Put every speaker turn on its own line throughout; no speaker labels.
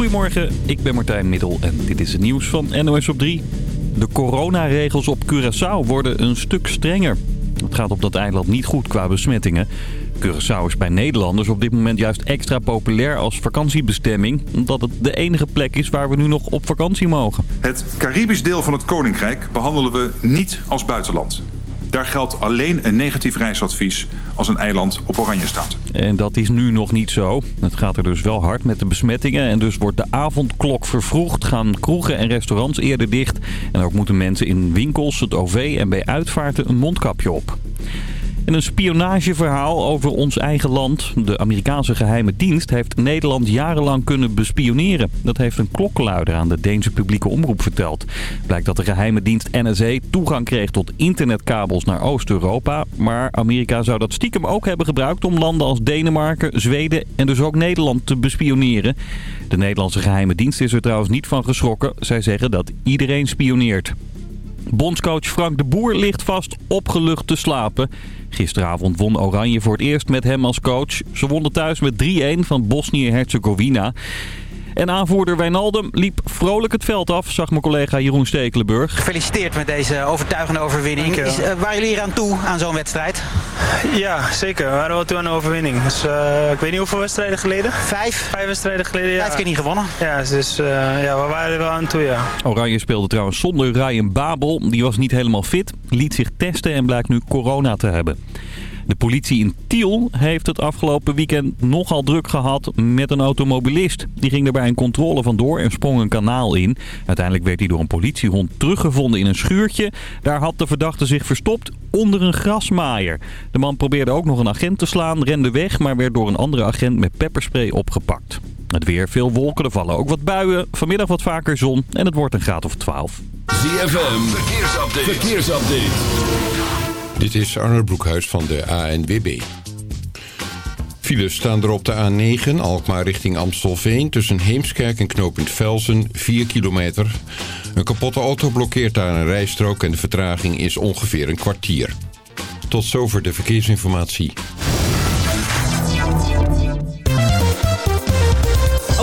Goedemorgen, ik ben Martijn Middel en dit is het nieuws van NOS op 3. De coronaregels op Curaçao worden een stuk strenger. Het gaat op dat eiland niet goed qua besmettingen. Curaçao is bij Nederlanders op dit moment juist extra populair als vakantiebestemming... omdat het de enige plek is waar we nu nog op vakantie mogen.
Het Caribisch deel van het Koninkrijk behandelen we niet als buitenland. Daar geldt alleen een negatief reisadvies als een eiland op oranje staat.
En dat is nu nog niet zo. Het gaat er dus wel hard met de besmettingen en dus wordt de avondklok vervroegd. Gaan kroegen en restaurants eerder dicht. En ook moeten mensen in winkels, het OV en bij uitvaarten een mondkapje op. En een spionageverhaal over ons eigen land. De Amerikaanse geheime dienst heeft Nederland jarenlang kunnen bespioneren. Dat heeft een klokkenluider aan de Deense publieke omroep verteld. Blijkt dat de geheime dienst NSA toegang kreeg tot internetkabels naar Oost-Europa. Maar Amerika zou dat stiekem ook hebben gebruikt om landen als Denemarken, Zweden en dus ook Nederland te bespioneren. De Nederlandse geheime dienst is er trouwens niet van geschrokken. Zij zeggen dat iedereen spioneert. Bondscoach Frank de Boer ligt vast opgelucht te slapen. Gisteravond won Oranje voor het eerst met hem als coach. Ze wonnen thuis met 3-1 van Bosnië-Herzegovina. En aanvoerder Wijnaldum liep vrolijk het veld af, zag mijn collega Jeroen Stekelenburg.
Gefeliciteerd met deze overtuigende overwinning. Is, uh, waren jullie hier aan toe aan zo'n wedstrijd?
Ja, zeker. We waren wel toe aan een overwinning. Dus uh, ik weet niet hoeveel wedstrijden geleden.
Vijf?
Vijf wedstrijden geleden, ja.
Vijf keer niet gewonnen.
Ja, dus uh, ja, we waren er wel aan toe, ja.
Oranje speelde trouwens zonder Ryan Babel. Die was niet helemaal fit, liet zich testen en blijkt nu corona te hebben. De politie in Tiel heeft het afgelopen weekend nogal druk gehad met een automobilist. Die ging er bij een controle vandoor en sprong een kanaal in. Uiteindelijk werd hij door een politiehond teruggevonden in een schuurtje. Daar had de verdachte zich verstopt onder een grasmaaier. De man probeerde ook nog een agent te slaan, rende weg, maar werd door een andere agent met pepperspray opgepakt. Het weer, veel wolken, er vallen ook wat buien. Vanmiddag wat vaker zon en het wordt een graad of 12.
ZFM, verkeersupdate. verkeersupdate. Dit is Arnold Broekhuis van de ANWB. Files staan er op de A9, Alkmaar richting Amstelveen... tussen Heemskerk en knooppunt Velsen, 4 kilometer. Een kapotte auto blokkeert daar een rijstrook... en de vertraging is ongeveer een kwartier. Tot zover de verkeersinformatie.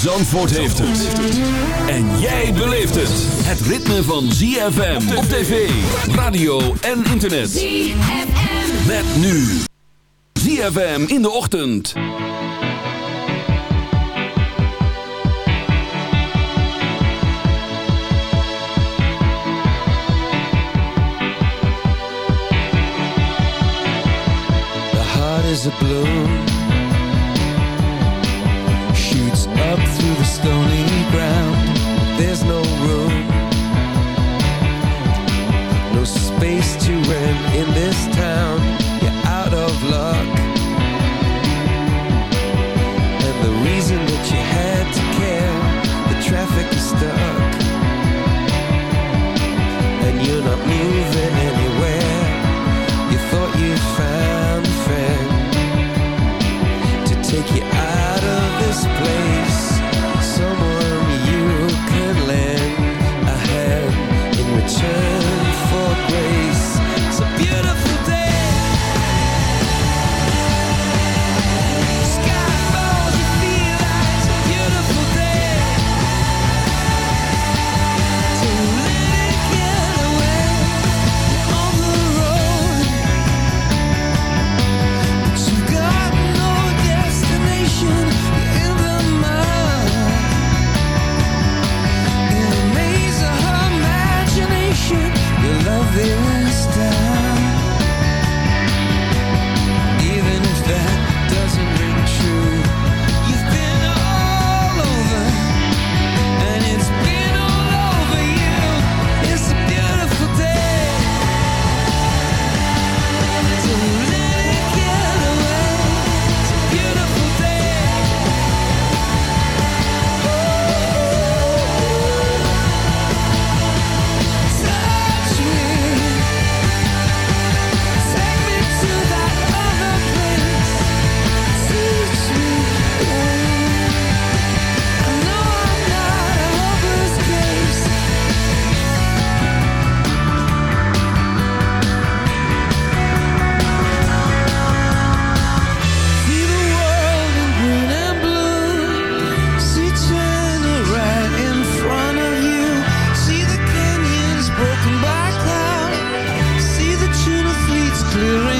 Zandvoort heeft het. En jij beleeft het. Het ritme van ZFM op tv, radio en internet. ZFM. Met nu. ZFM in de ochtend.
The heart is a blue. Stony ground. There's no room No space to rent in this town. You're out of luck. And the reason that you had to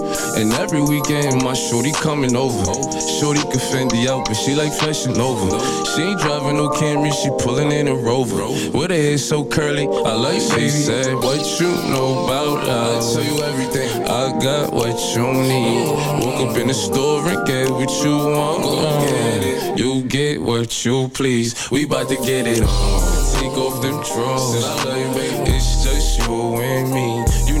And every weekend, my shorty coming over. Shorty can Fendi out, but she like Fashion Nova. She ain't driving no Camry, she pulling in a Rover. With her hair so curly, I like she said, What you know about us? I tell you everything. I got what you need. Woke up in the store and get what you want. Uh, you get what you please. We bout to get it on. Take off them drawers. It's just you and me. You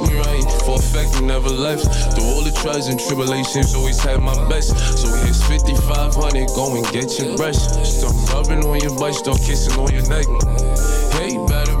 me right, for a fact you never left. Through all the trials and tribulations, always had my best. So here's 5500, go and get your brush. Start rubbing on your butt, start kissing on your neck. Hey, better,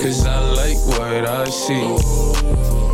Cause I like what I see.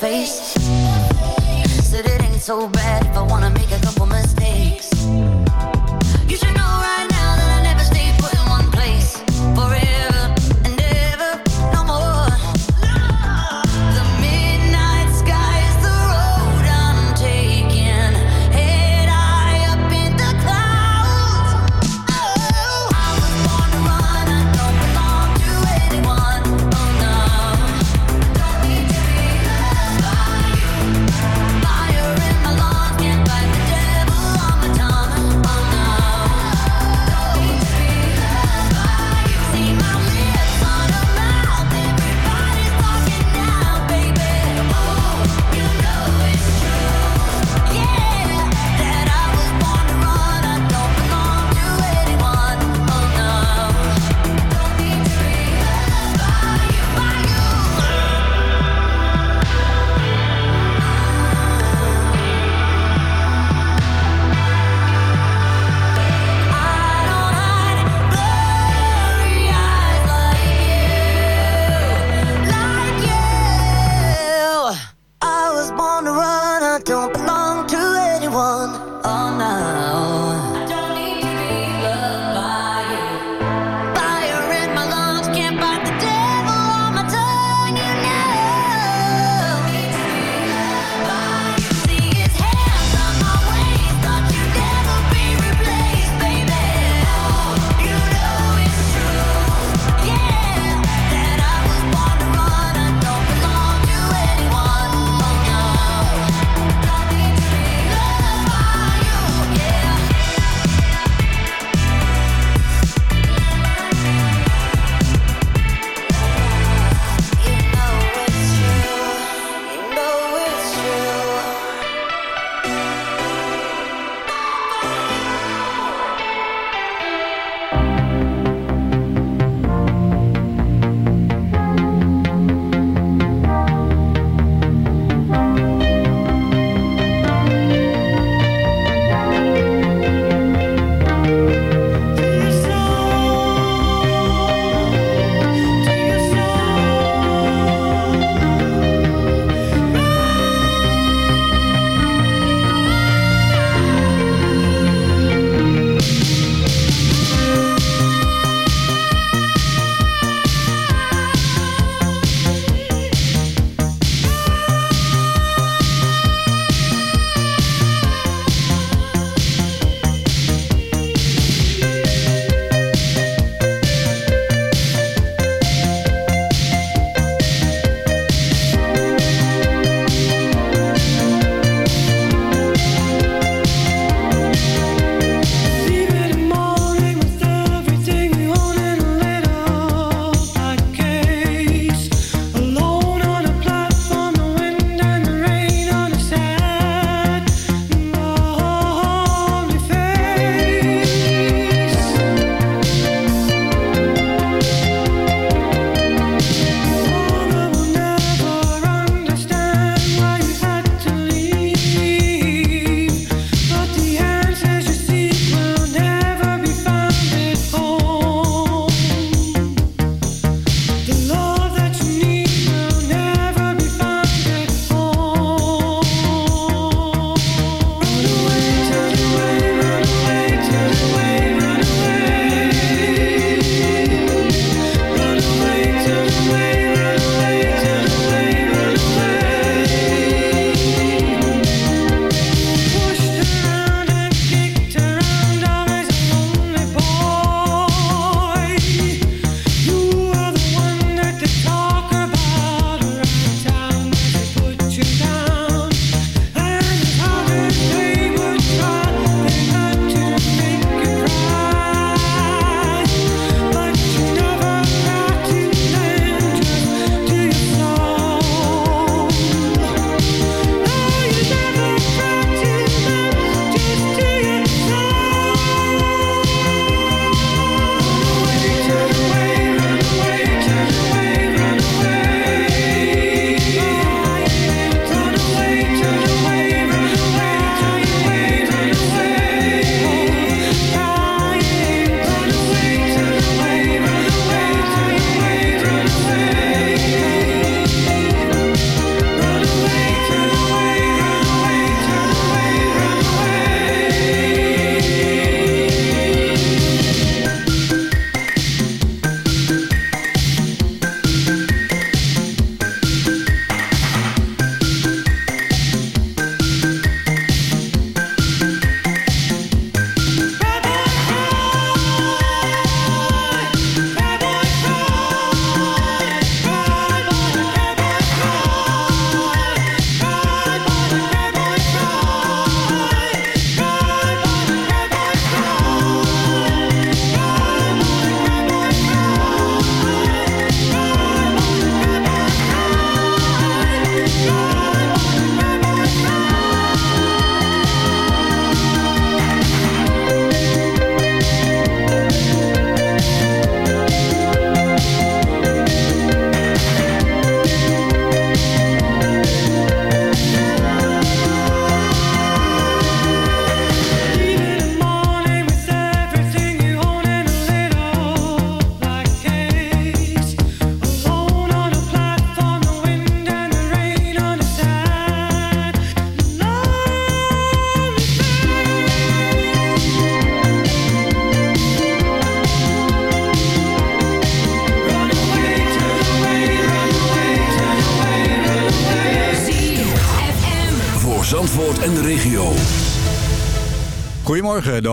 Face.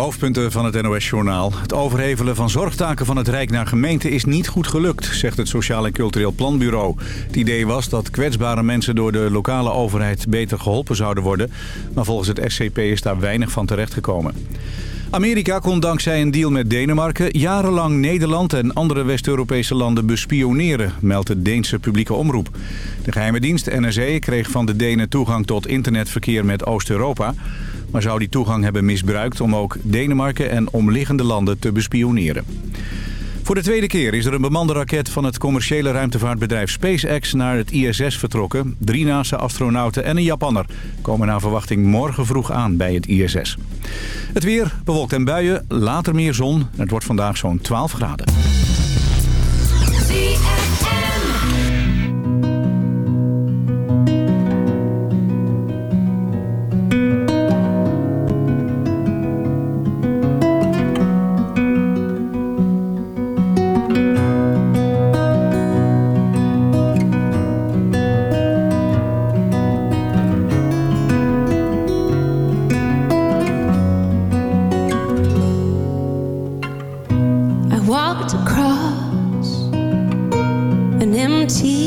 Hoofdpunten van het NOS-journaal. Het overhevelen van zorgtaken van het Rijk naar gemeente is niet goed gelukt, zegt het Sociaal en Cultureel Planbureau. Het idee was dat kwetsbare mensen door de lokale overheid beter geholpen zouden worden. Maar volgens het SCP is daar weinig van terechtgekomen. Amerika kon dankzij een deal met Denemarken jarenlang Nederland en andere West-Europese landen bespioneren, meldt de Deense publieke omroep. De geheime dienst NSE kreeg van de Denen toegang tot internetverkeer met Oost-Europa, maar zou die toegang hebben misbruikt om ook Denemarken en omliggende landen te bespioneren. Voor de tweede keer is er een bemande raket van het commerciële ruimtevaartbedrijf SpaceX naar het ISS vertrokken. Drie NASA-astronauten en een Japanner komen naar verwachting morgen vroeg aan bij het ISS. Het weer, bewolkt en buien, later meer zon. Het wordt vandaag zo'n 12 graden.
Walked across an empty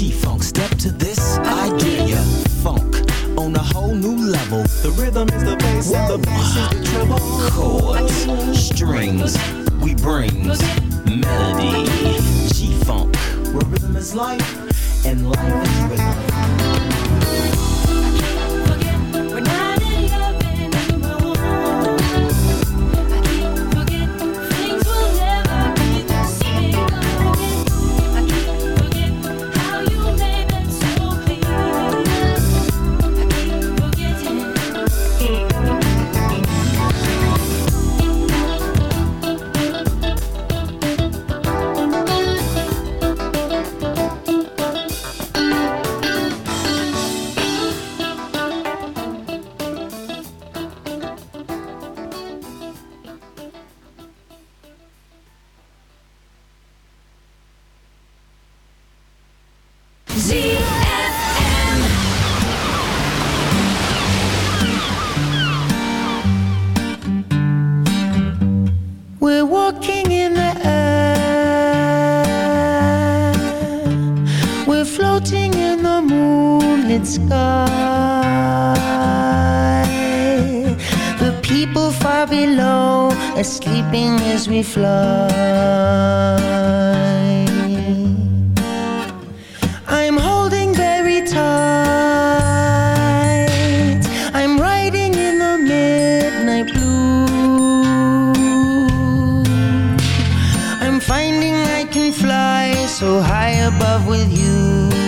G-Funk, step to this idea. Funk on a whole new level.
The rhythm is the bass and the bass is the treble.
Chords, strings,
fly. I'm holding very tight. I'm riding in the midnight blue. I'm finding I can fly so high above with you.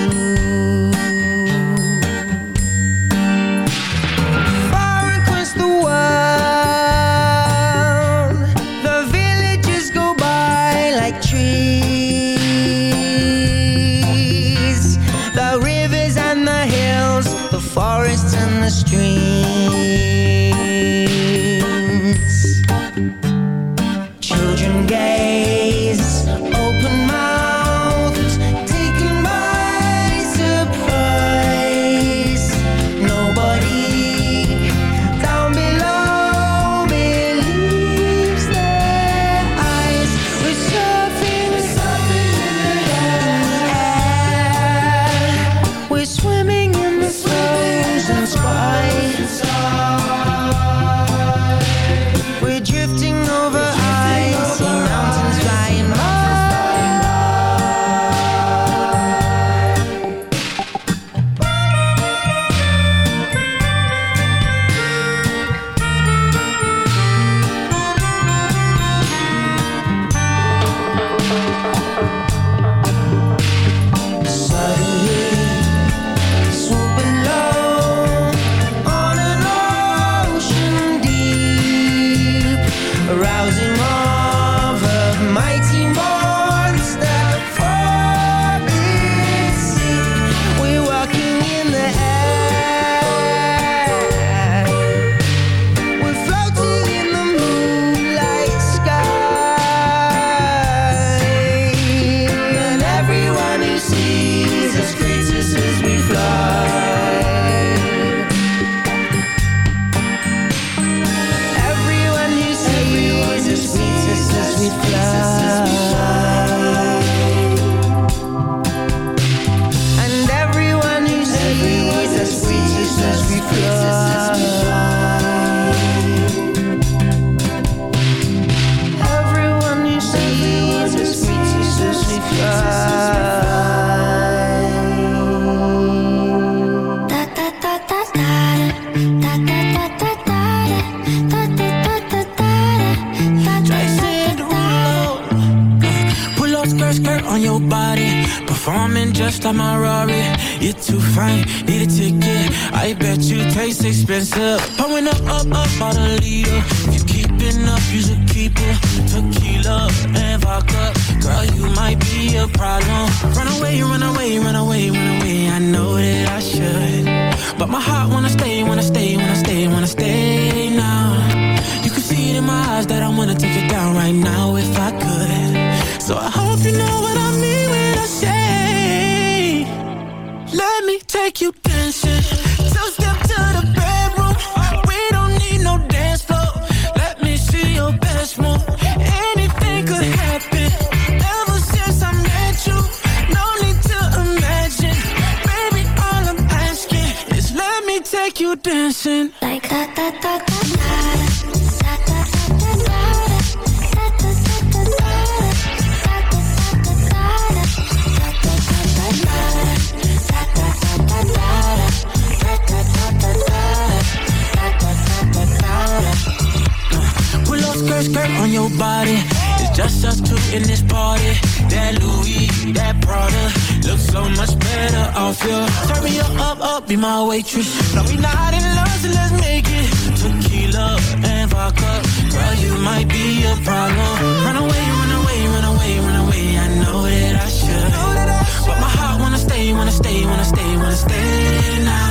This party. That Louis, that Prada, looks so much better off you. Turn me up, up, up, be my waitress. No, we not in love, so let's make it. Tequila and vodka, girl, you might be a problem. Run away, run away, run away, run away. I know that I should, but my heart wanna stay, wanna stay, wanna stay, wanna stay now.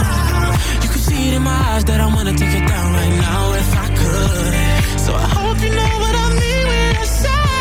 You can see it in my eyes that I wanna take it down right now if I could. So I hope you know what I mean when I say,